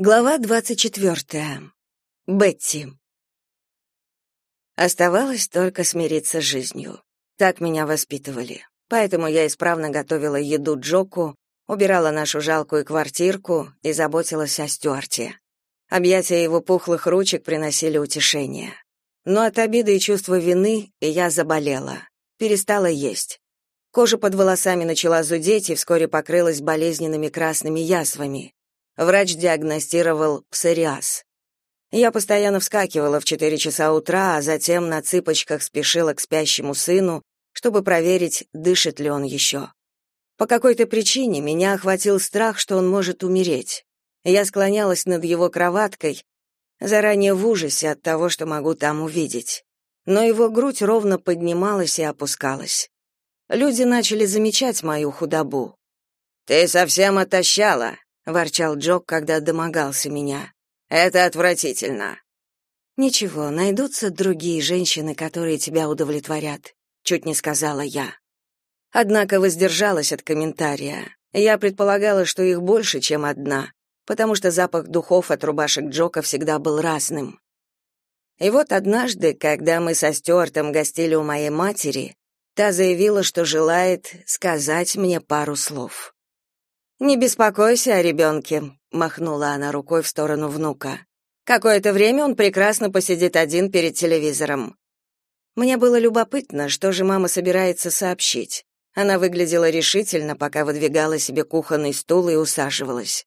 Глава двадцать четвертая. Бетти. Оставалось только смириться с жизнью. Так меня воспитывали. Поэтому я исправно готовила еду Джоку, убирала нашу жалкую квартирку и заботилась о Стюарте. Объятия его пухлых ручек приносили утешение. Но от обиды и чувства вины я заболела. Перестала есть. Кожа под волосами начала зудеть и вскоре покрылась болезненными красными язвами. Врач диагностировал псориаз. Я постоянно вскакивала в 4 часа утра, а затем на цыпочках спешила к спящему сыну, чтобы проверить, дышит ли он еще. По какой-то причине меня охватил страх, что он может умереть. Я склонялась над его кроваткой, заранее в ужасе от того, что могу там увидеть. Но его грудь ровно поднималась и опускалась. Люди начали замечать мою худобу. «Ты совсем отощала», ворчал Джок, когда домогался меня. Это отвратительно. Ничего, найдутся другие женщины, которые тебя удовлетворят, чуть не сказала я. Однако воздержалась от комментария. Я предполагала, что их больше, чем одна, потому что запах духов от рубашек Джока всегда был разным. И вот однажды, когда мы со Стюартом гостили у моей матери, та заявила, что желает сказать мне пару слов. Не беспокойся о ребенке», — махнула она рукой в сторону внука. Какое-то время он прекрасно посидит один перед телевизором. Мне было любопытно, что же мама собирается сообщить. Она выглядела решительно, пока выдвигала себе кухонный стул и усаживалась.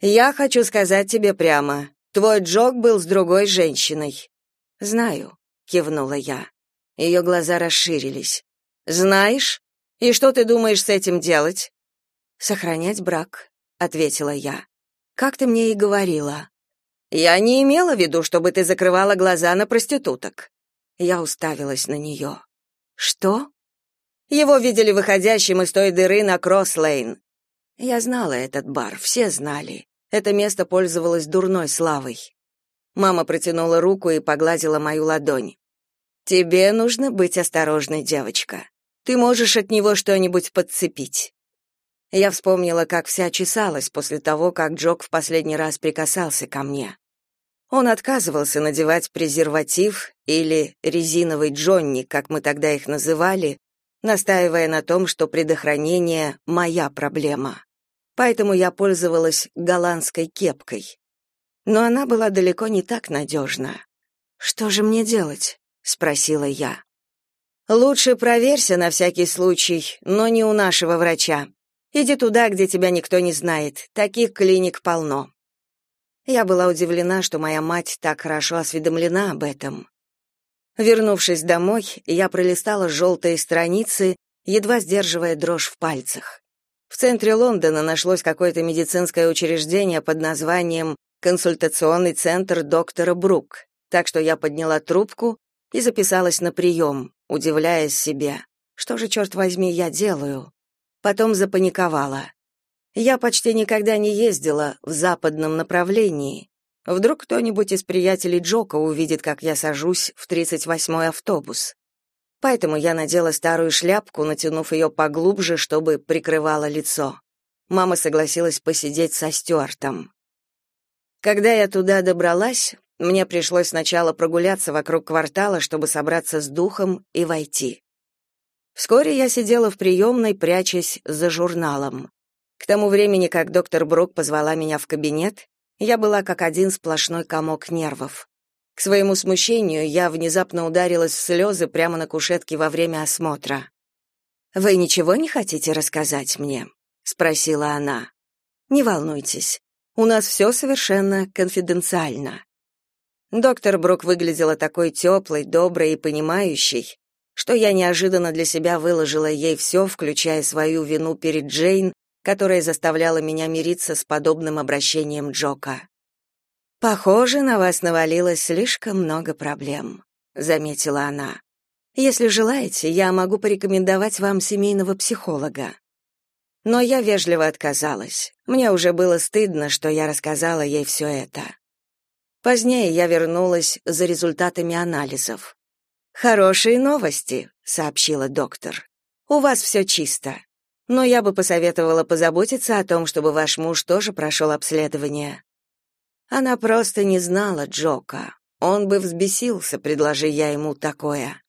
Я хочу сказать тебе прямо, твой Джок был с другой женщиной. Знаю, кивнула я. Ее глаза расширились. Знаешь? И что ты думаешь с этим делать? Сохранять брак, ответила я. Как ты мне и говорила. Я не имела в виду, чтобы ты закрывала глаза на проституток. Я уставилась на нее. Что? Его видели выходящим из той дыры на Кросс-Лейн. Я знала этот бар, все знали. Это место пользовалось дурной славой. Мама протянула руку и погладила мою ладонь. Тебе нужно быть осторожной, девочка. Ты можешь от него что-нибудь подцепить. Я вспомнила, как вся чесалась после того, как Джок в последний раз прикасался ко мне. Он отказывался надевать презерватив или резиновый Джонни, как мы тогда их называли, настаивая на том, что предохранение — моя проблема. Поэтому я пользовалась голландской кепкой. Но она была далеко не так надежна. «Что же мне делать?» — спросила я. «Лучше проверься на всякий случай, но не у нашего врача. Иди туда, где тебя никто не знает. Таких клиник полно. Я была удивлена, что моя мать так хорошо осведомлена об этом. Вернувшись домой, я пролистала желтые страницы, едва сдерживая дрожь в пальцах. В центре Лондона нашлось какое-то медицинское учреждение под названием «Консультационный центр доктора Брук», так что я подняла трубку и записалась на прием, удивляясь себе. Что же, черт возьми, я делаю? Потом запаниковала. Я почти никогда не ездила в западном направлении. Вдруг кто-нибудь из приятелей Джока увидит, как я сажусь в 38-й автобус. Поэтому я надела старую шляпку, натянув ее поглубже, чтобы прикрывала лицо. Мама согласилась посидеть со Стюартом. Когда я туда добралась, мне пришлось сначала прогуляться вокруг квартала, чтобы собраться с духом и войти. Вскоре я сидела в приемной, прячась за журналом. К тому времени, как доктор Брук позвала меня в кабинет, я была как один сплошной комок нервов. К своему смущению я внезапно ударилась в слезы прямо на кушетке во время осмотра. «Вы ничего не хотите рассказать мне?» — спросила она. «Не волнуйтесь, у нас все совершенно конфиденциально». Доктор Брук выглядела такой теплой, доброй и понимающей, что я неожиданно для себя выложила ей все, включая свою вину перед Джейн, которая заставляла меня мириться с подобным обращением Джока. Похоже, на вас навалилось слишком много проблем, заметила она. Если желаете, я могу порекомендовать вам семейного психолога. Но я вежливо отказалась. Мне уже было стыдно, что я рассказала ей все это. Позднее я вернулась за результатами анализов. Хорошие новости, сообщила доктор. У вас все чисто. Но я бы посоветовала позаботиться о том, чтобы ваш муж тоже прошел обследование. Она просто не знала Джока. Он бы взбесился, предложи я ему такое.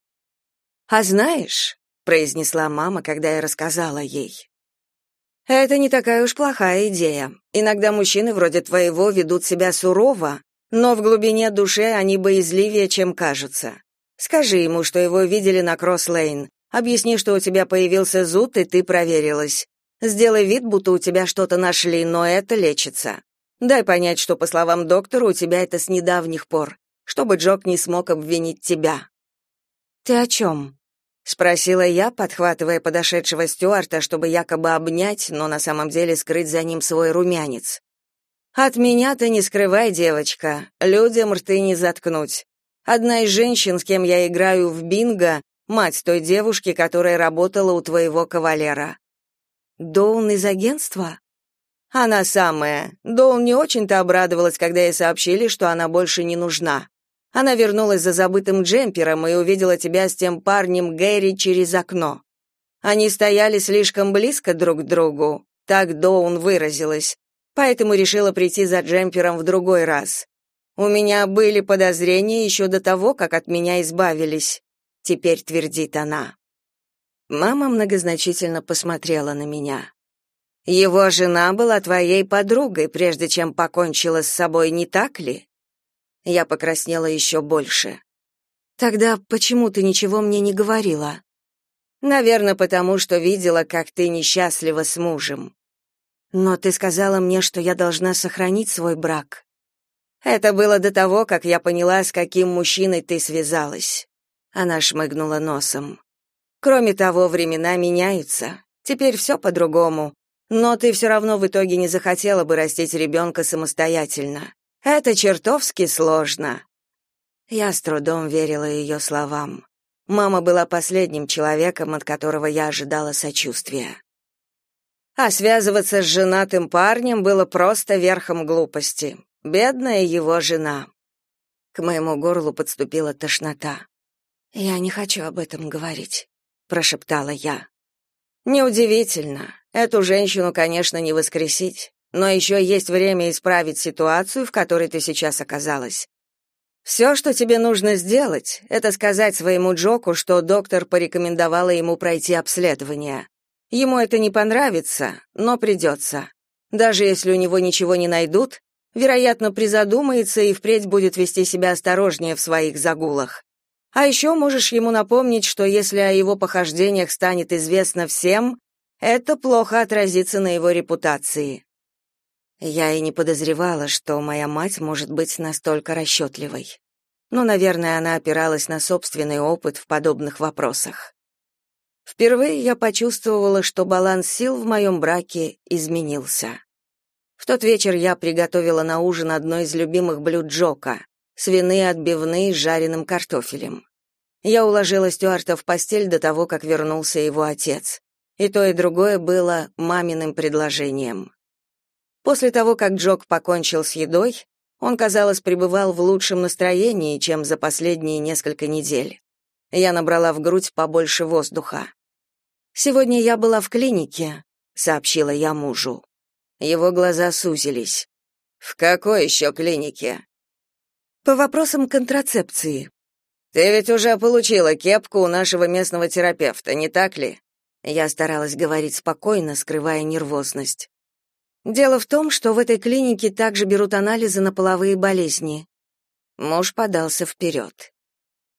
«А знаешь», — произнесла мама, когда я рассказала ей, «это не такая уж плохая идея. Иногда мужчины вроде твоего ведут себя сурово, но в глубине души они боязливее, чем кажутся. Скажи ему, что его видели на Кросс-Лейн. Объясни, что у тебя появился зуд, и ты проверилась. Сделай вид, будто у тебя что-то нашли, но это лечится. Дай понять, что, по словам доктора, у тебя это с недавних пор, чтобы Джок не смог обвинить тебя. Ты о чем?» — спросила я, подхватывая подошедшего Стюарта, чтобы якобы обнять, но на самом деле скрыть за ним свой румянец. От меня ты не скрывай, девочка. Людям рты не заткнуть. Одна из женщин, с кем я играю в бинго, мать той девушки, которая работала у твоего кавалера. Доун из агентства? Она самая. Доун не очень-то обрадовалась, когда ей сообщили, что она больше не нужна. Она вернулась за забытым джемпером и увидела тебя с тем парнем Гэри через окно. Они стояли слишком близко друг к другу, так Доун выразилась поэтому решила прийти за джемпером в другой раз. У меня были подозрения еще до того, как от меня избавились. Теперь твердит она. Мама многозначительно посмотрела на меня. Его жена была твоей подругой, прежде чем покончила с собой, не так ли? Я покраснела еще больше. Тогда почему ты ничего мне не говорила? Наверное, потому что видела, как ты несчастлива с мужем. Но ты сказала мне, что я должна сохранить свой брак. Это было до того, как я поняла, с каким мужчиной ты связалась. Она шмыгнула носом. Кроме того, времена меняются. Теперь все по-другому. Но ты все равно в итоге не захотела бы растить ребенка самостоятельно. Это чертовски сложно. Я с трудом верила ее словам. Мама была последним человеком, от которого я ожидала сочувствия. А связываться с женатым парнем было просто верхом глупости. Бедная его жена. К моему горлу подступила тошнота. Я не хочу об этом говорить, прошептала я. Неудивительно. Эту женщину, конечно, не воскресить, но еще есть время исправить ситуацию, в которой ты сейчас оказалась. Все, что тебе нужно сделать, это сказать своему Джоку, что доктор порекомендовала ему пройти обследование. Ему это не понравится, но придется. Даже если у него ничего не найдут, вероятно, призадумается и впредь будет вести себя осторожнее в своих загулах. А еще можешь ему напомнить, что если о его похождениях станет известно всем, это плохо отразится на его репутации. Я и не подозревала, что моя мать может быть настолько расчетливой. Но, наверное, она опиралась на собственный опыт в подобных вопросах. Впервые я почувствовала, что баланс сил в моем браке изменился. В тот вечер я приготовила на ужин одно из любимых блюд Джока — свиные отбивные с жареным картофелем. Я уложила Стюарта в постель до того, как вернулся его отец. И то, и другое было маминым предложением. После того, как Джок покончил с едой, он, казалось, пребывал в лучшем настроении, чем за последние несколько недель. Я набрала в грудь побольше воздуха. Сегодня я была в клинике, сообщила я мужу. Его глаза сузились. В какой еще клинике? По вопросам контрацепции. Ты ведь уже получила кепку у нашего местного терапевта, не так ли? Я старалась говорить спокойно, скрывая нервозность. Дело в том, что в этой клинике также берут анализы на половые болезни. Муж подался вперед.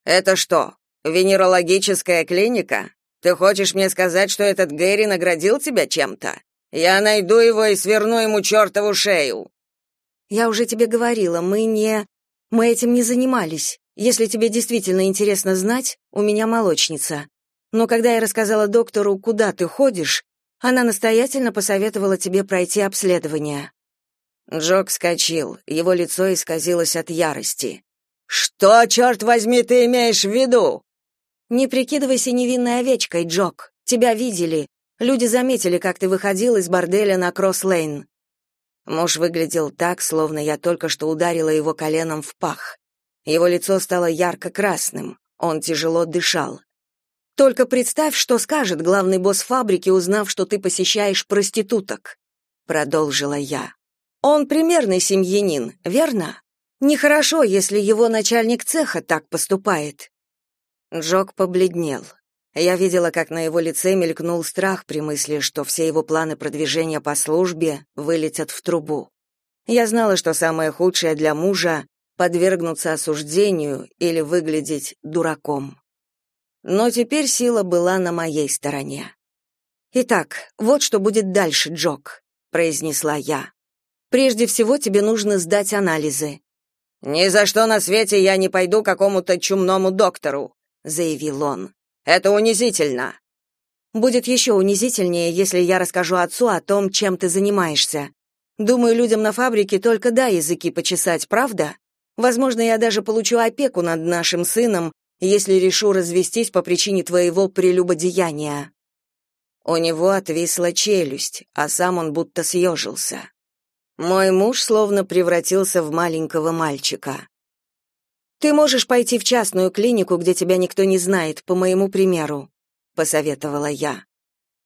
Это что, венерологическая клиника? Ты хочешь мне сказать, что этот Гэри наградил тебя чем-то? Я найду его и сверну ему чертову шею. Я уже тебе говорила, мы не мы этим не занимались. Если тебе действительно интересно знать, у меня молочница. Но когда я рассказала доктору, куда ты ходишь, она настоятельно посоветовала тебе пройти обследование. Джок вскочил, его лицо исказилось от ярости. «Что, черт возьми, ты имеешь в виду?» Не прикидывайся невинной овечкой, Джок. Тебя видели. Люди заметили, как ты выходил из борделя на Кросс-Лейн. Муж выглядел так, словно я только что ударила его коленом в пах. Его лицо стало ярко-красным. Он тяжело дышал. Только представь, что скажет главный босс фабрики, узнав, что ты посещаешь проституток, продолжила я. Он примерный семьянин, верно? Нехорошо, если его начальник цеха так поступает. Джок побледнел. Я видела, как на его лице мелькнул страх при мысли, что все его планы продвижения по службе вылетят в трубу. Я знала, что самое худшее для мужа — подвергнуться осуждению или выглядеть дураком. Но теперь сила была на моей стороне. «Итак, вот что будет дальше, Джок», — произнесла я. «Прежде всего тебе нужно сдать анализы». «Ни за что на свете я не пойду к какому-то чумному доктору», — заявил он. Это унизительно. Будет еще унизительнее, если я расскажу отцу о том, чем ты занимаешься. Думаю, людям на фабрике только да языки почесать, правда? Возможно, я даже получу опеку над нашим сыном, если решу развестись по причине твоего прелюбодеяния. У него отвисла челюсть, а сам он будто съежился. Мой муж словно превратился в маленького мальчика. Ты можешь пойти в частную клинику, где тебя никто не знает, по моему примеру, посоветовала я.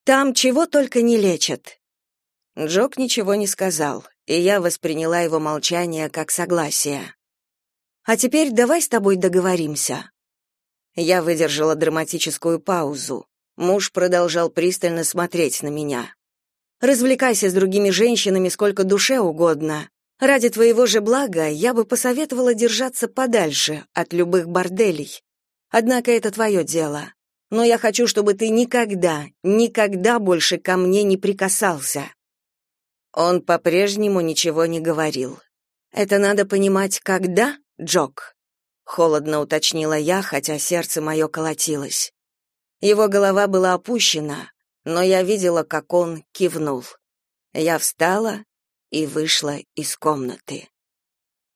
Там чего только не лечат. Джок ничего не сказал, и я восприняла его молчание как согласие. А теперь давай с тобой договоримся. Я выдержала драматическую паузу. Муж продолжал пристально смотреть на меня. Развлекайся с другими женщинами сколько душе угодно, Ради твоего же блага я бы посоветовала держаться подальше от любых борделей. Однако это твое дело. Но я хочу, чтобы ты никогда, никогда больше ко мне не прикасался. Он по-прежнему ничего не говорил. Это надо понимать когда, Джок? холодно уточнила я, хотя сердце мое колотилось. Его голова была опущена, но я видела, как он кивнул. Я встала и вышла из комнаты.